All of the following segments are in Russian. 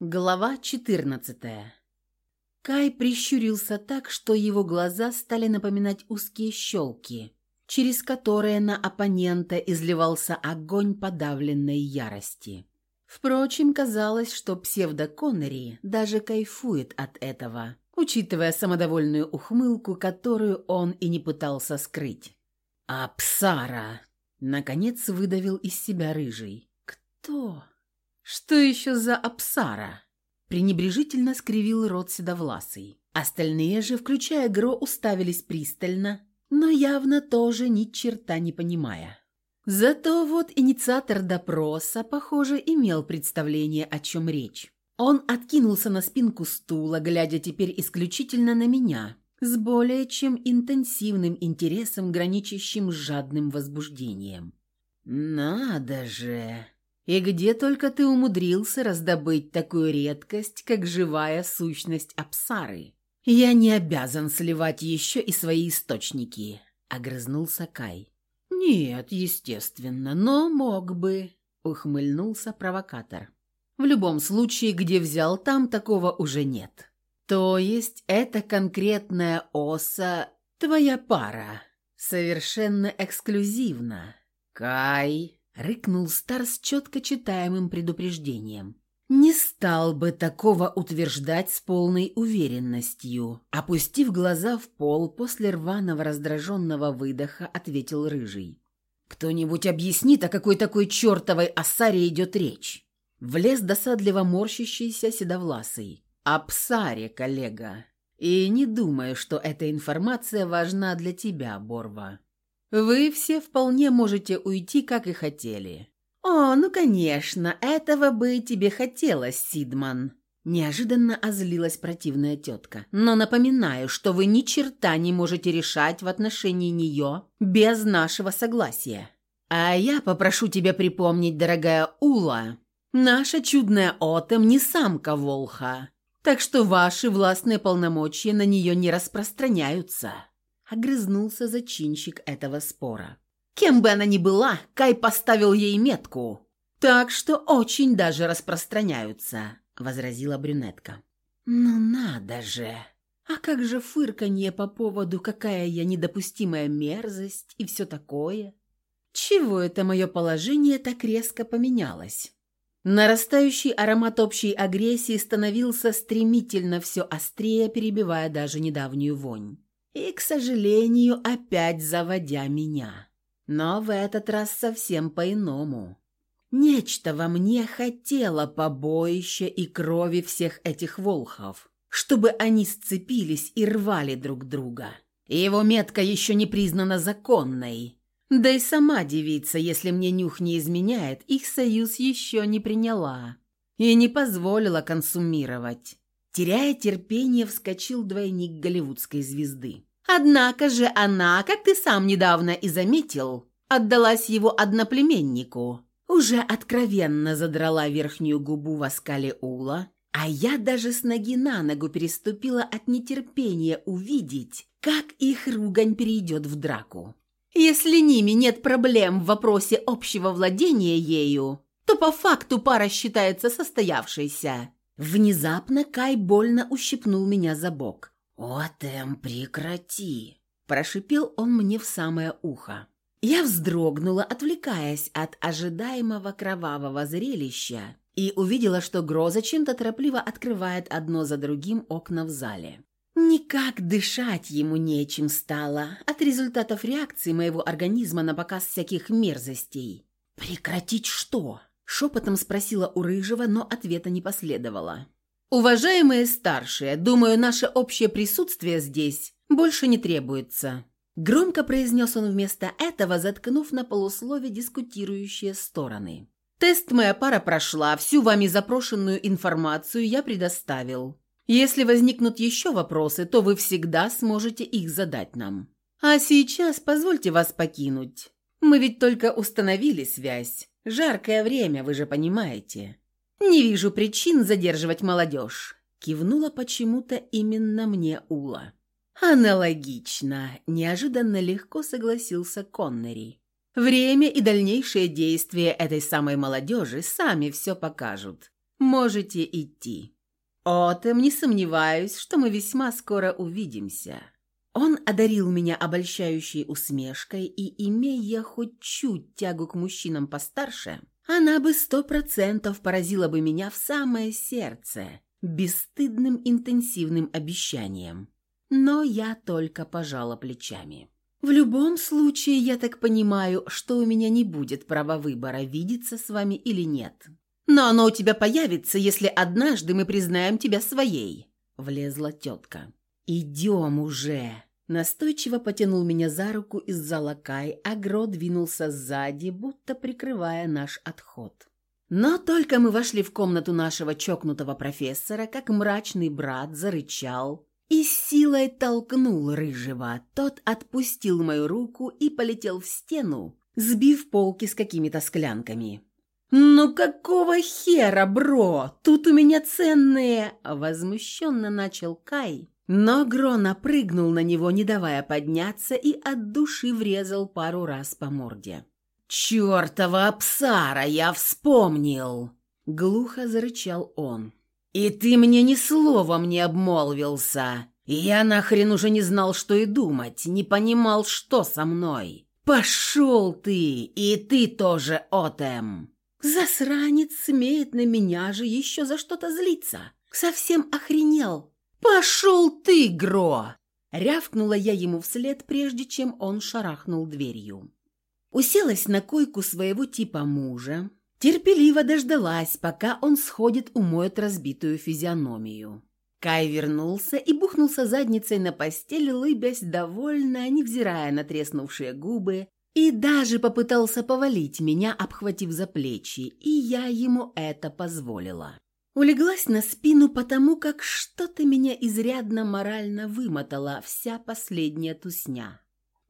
Глава 14 Кай прищурился так, что его глаза стали напоминать узкие щелки, через которые на оппонента изливался огонь подавленной ярости. Впрочем, казалось, что псевдо-Коннери даже кайфует от этого, учитывая самодовольную ухмылку, которую он и не пытался скрыть. «Апсара!» — наконец выдавил из себя рыжий. «Кто?» «Что еще за Апсара?» Пренебрежительно скривил рот седовласый. Остальные же, включая Гро, уставились пристально, но явно тоже ни черта не понимая. Зато вот инициатор допроса, похоже, имел представление, о чем речь. Он откинулся на спинку стула, глядя теперь исключительно на меня, с более чем интенсивным интересом, граничащим с жадным возбуждением. «Надо же!» И где только ты умудрился раздобыть такую редкость, как живая сущность Апсары? Я не обязан сливать еще и свои источники, огрызнулся Кай. Нет, естественно, но мог бы, ухмыльнулся провокатор. В любом случае, где взял, там такого уже нет. То есть это конкретная оса твоя пара, совершенно эксклюзивно. Кай, рыкнул Стар с четко читаемым предупреждением. «Не стал бы такого утверждать с полной уверенностью», опустив глаза в пол после рваного раздраженного выдоха, ответил Рыжий. «Кто-нибудь объяснит, о какой такой чертовой осаре идет речь?» Влез досадливо морщащийся седовласый. «О псаре, коллега. И не думаю, что эта информация важна для тебя, Борва». Вы все вполне можете уйти, как и хотели». «О, ну, конечно, этого бы тебе хотелось, Сидман», Неожиданно озлилась противная тетка. «Но напоминаю, что вы ни черта не можете решать в отношении нее без нашего согласия. А я попрошу тебя припомнить, дорогая Ула, наша чудная Отем не самка Волха, так что ваши властные полномочия на нее не распространяются» огрызнулся зачинщик этого спора. Кем бы она ни была, Кай поставил ей метку. Так что очень даже распространяются, возразила брюнетка. Ну надо же. А как же фырканье по поводу, какая я недопустимая мерзость и все такое? Чего это мое положение так резко поменялось? Нарастающий аромат общей агрессии становился стремительно все острее, перебивая даже недавнюю вонь и, к сожалению, опять заводя меня. Но в этот раз совсем по-иному. Нечто во мне хотело побоища и крови всех этих волхов, чтобы они сцепились и рвали друг друга. Его метка еще не признана законной. Да и сама девица, если мне нюх не изменяет, их союз еще не приняла и не позволила консумировать. Теряя терпение, вскочил двойник голливудской звезды. Однако же она, как ты сам недавно и заметил, отдалась его одноплеменнику. Уже откровенно задрала верхнюю губу в оскале Ула, а я даже с ноги на ногу переступила от нетерпения увидеть, как их ругань перейдет в драку. Если ними нет проблем в вопросе общего владения ею, то по факту пара считается состоявшейся. Внезапно Кай больно ущипнул меня за бок. «Отем, прекрати!» – прошипел он мне в самое ухо. Я вздрогнула, отвлекаясь от ожидаемого кровавого зрелища, и увидела, что Гроза чем-то торопливо открывает одно за другим окна в зале. Никак дышать ему нечем стало от результатов реакции моего организма на показ всяких мерзостей. «Прекратить что?» – шепотом спросила у Рыжего, но ответа не последовало. «Уважаемые старшие, думаю, наше общее присутствие здесь больше не требуется». Громко произнес он вместо этого, заткнув на полуслове дискутирующие стороны. «Тест моя пара прошла, всю вами запрошенную информацию я предоставил. Если возникнут еще вопросы, то вы всегда сможете их задать нам. А сейчас позвольте вас покинуть. Мы ведь только установили связь. Жаркое время, вы же понимаете. «Не вижу причин задерживать молодежь», – кивнула почему-то именно мне Ула. «Аналогично», – неожиданно легко согласился Коннери. «Время и дальнейшие действия этой самой молодежи сами все покажут. Можете идти. Отем, не сомневаюсь, что мы весьма скоро увидимся». Он одарил меня обольщающей усмешкой, и, имея хоть чуть тягу к мужчинам постарше, она бы сто процентов поразила бы меня в самое сердце бесстыдным интенсивным обещанием. Но я только пожала плечами. В любом случае, я так понимаю, что у меня не будет права выбора, видеться с вами или нет. Но оно у тебя появится, если однажды мы признаем тебя своей», — влезла тетка. «Идем уже!» Настойчиво потянул меня за руку из зала Кай, а Гро двинулся сзади, будто прикрывая наш отход. Но только мы вошли в комнату нашего чокнутого профессора, как мрачный брат зарычал и силой толкнул рыжего. Тот отпустил мою руку и полетел в стену, сбив полки с какими-то склянками. «Ну какого хера, бро? Тут у меня ценные...» Возмущенно начал Кай, но Гро напрыгнул на него, не давая подняться, и от души врезал пару раз по морде. «Чёртова псара, я вспомнил!» Глухо зарычал он. «И ты мне ни словом не обмолвился. Я нахрен уже не знал, что и думать, не понимал, что со мной. Пошел ты, и ты тоже, Отем!» «Засранец смеет на меня же еще за что-то злиться. Совсем охренел. Пошел ты, Гро!» Рявкнула я ему вслед, прежде чем он шарахнул дверью. Уселась на койку своего типа мужа, терпеливо дождалась, пока он сходит умоет разбитую физиономию. Кай вернулся и бухнулся задницей на постель, лыбясь довольно, невзирая на треснувшие губы, и даже попытался повалить меня, обхватив за плечи, и я ему это позволила. Улеглась на спину, потому как что-то меня изрядно морально вымотала вся последняя тусня.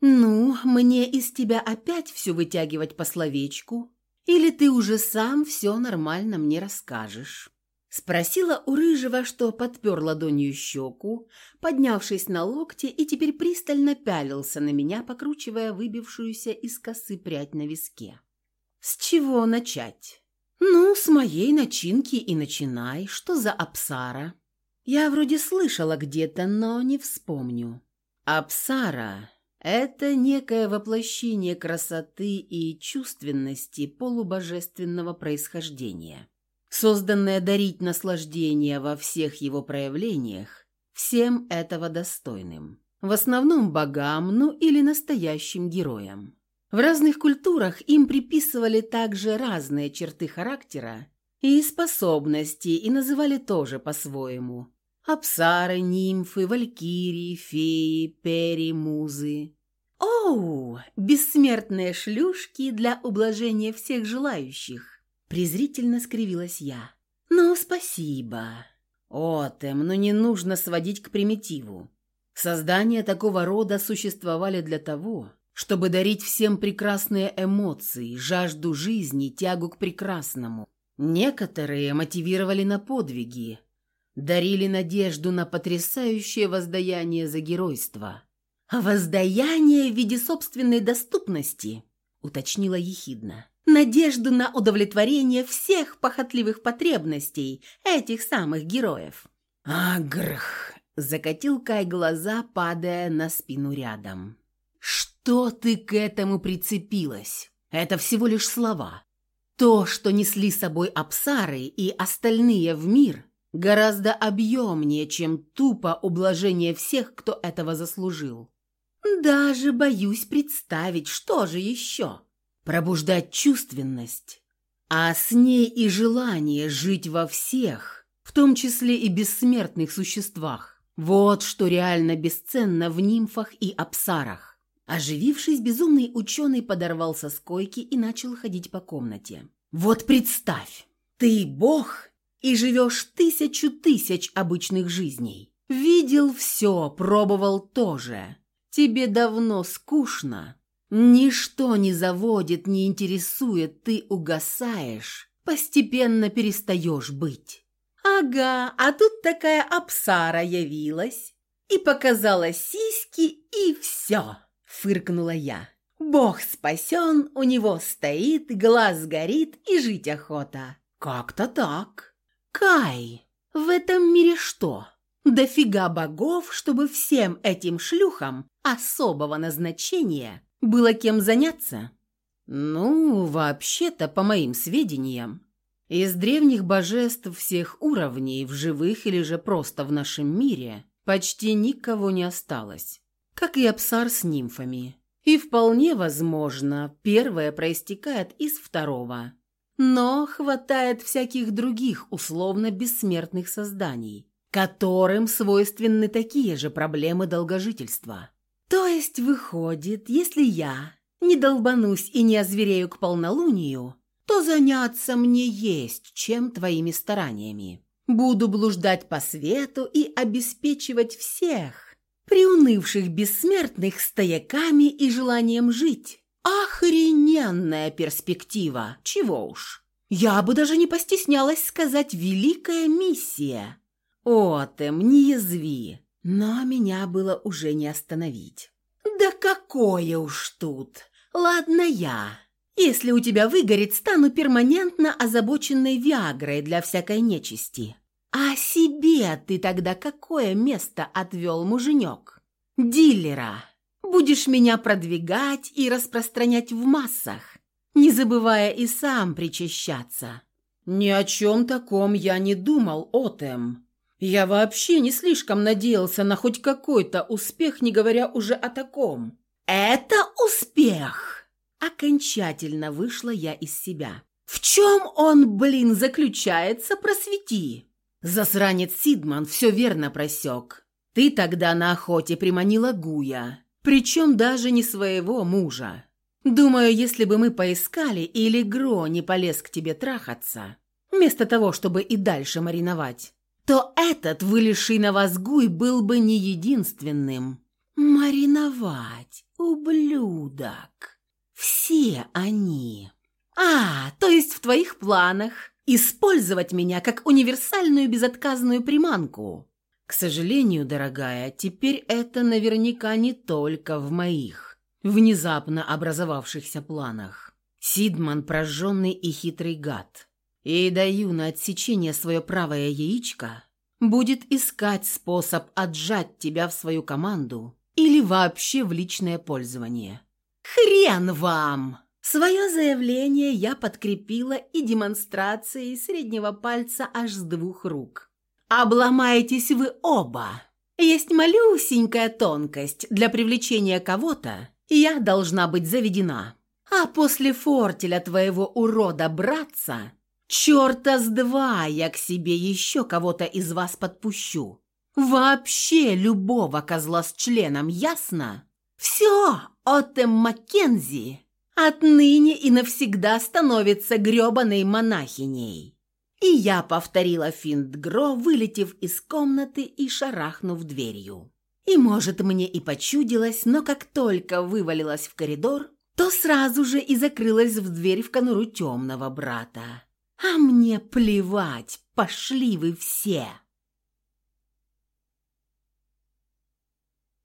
«Ну, мне из тебя опять все вытягивать по словечку? Или ты уже сам все нормально мне расскажешь?» Спросила у Рыжего, что подпер ладонью щеку, поднявшись на локте и теперь пристально пялился на меня, покручивая выбившуюся из косы прядь на виске. «С чего начать?» «Ну, с моей начинки и начинай. Что за Апсара?» «Я вроде слышала где-то, но не вспомню». «Апсара это некое воплощение красоты и чувственности полубожественного происхождения, созданное дарить наслаждение во всех его проявлениях, всем этого достойным, в основном богам, ну или настоящим героям. В разных культурах им приписывали также разные черты характера и способности и называли тоже по-своему – Апсары, нимфы, валькирии, феи, пери, музы. Оу, бессмертные шлюшки для ублажения всех желающих. Презрительно скривилась я. Ну, спасибо. Отем, но не нужно сводить к примитиву. Создания такого рода существовали для того, чтобы дарить всем прекрасные эмоции, жажду жизни, тягу к прекрасному. Некоторые мотивировали на подвиги, дарили надежду на потрясающее воздаяние за геройство. «Воздаяние в виде собственной доступности», — уточнила ехидно. «Надежду на удовлетворение всех похотливых потребностей этих самых героев». «Агрх!» — закатил Кай глаза, падая на спину рядом. «Что ты к этому прицепилась? Это всего лишь слова. То, что несли с собой Апсары и остальные в мир, гораздо объемнее, чем тупо ублажение всех, кто этого заслужил. Даже боюсь представить, что же еще. Пробуждать чувственность, а с ней и желание жить во всех, в том числе и бессмертных существах. Вот что реально бесценно в нимфах и апсарах. Оживившись, безумный ученый подорвался с койки и начал ходить по комнате. «Вот представь, ты бог и живешь тысячу тысяч обычных жизней. Видел все, пробовал тоже. Тебе давно скучно. Ничто не заводит, не интересует, ты угасаешь, постепенно перестаешь быть. Ага, а тут такая абсара явилась и показала сиськи, и все, фыркнула я. Бог спасен, у него стоит, глаз горит и жить охота. Как-то так. Кай, в этом мире что? Дофига богов, чтобы всем этим шлюхам особого назначения было кем заняться? Ну, вообще-то, по моим сведениям, из древних божеств всех уровней, в живых или же просто в нашем мире, почти никого не осталось. Как и Апсар с нимфами. И вполне возможно, первое проистекает из второго. Но хватает всяких других условно бессмертных созданий, которым свойственны такие же проблемы долгожительства. То есть выходит, если я не долбанусь и не озверею к полнолунию, то заняться мне есть чем твоими стараниями. Буду блуждать по свету и обеспечивать всех, приунывших бессмертных стояками и желанием жить. Охрененная перспектива, чего уж. Я бы даже не постеснялась сказать «великая миссия». О, Тем, не язви. Но меня было уже не остановить. Да какое уж тут. Ладно я. Если у тебя выгорит, стану перманентно озабоченной Виагрой для всякой нечисти. А себе ты тогда какое место отвел, муженек? Дилера. Будешь меня продвигать и распространять в массах, не забывая и сам причащаться. Ни о чем таком я не думал, Отем. Я вообще не слишком надеялся на хоть какой-то успех, не говоря уже о таком. Это успех! Окончательно вышла я из себя. «В чем он, блин, заключается, просвети?» Засранец Сидман все верно просек. Ты тогда на охоте приманила Гуя, причем даже не своего мужа. Думаю, если бы мы поискали, или Гро не полез к тебе трахаться, вместо того, чтобы и дальше мариновать, то этот, вылезший на вас Гуй, был бы не единственным. Мариновать, ублюдок. Все они. А, то есть в твоих планах использовать меня как универсальную безотказную приманку. К сожалению, дорогая, теперь это наверняка не только в моих внезапно образовавшихся планах. Сидман прожженный и хитрый гад. И даю на отсечение свое правое яичко, будет искать способ отжать тебя в свою команду или вообще в личное пользование. «Хрен вам!» Свое заявление я подкрепила и демонстрацией среднего пальца аж с двух рук. «Обломаетесь вы оба!» Есть малюсенькая тонкость. Для привлечения кого-то я должна быть заведена. А после фортеля твоего урода-братца, черта с два я к себе еще кого-то из вас подпущу. Вообще любого козла с членом, ясно? Все, Отем Маккензи отныне и навсегда становится грёбаной монахиней. И я повторила финт Гро, вылетев из комнаты и шарахнув дверью. И, может, мне и почудилось, но как только вывалилась в коридор, то сразу же и закрылась в дверь в конуру темного брата. А мне плевать, пошли вы все!»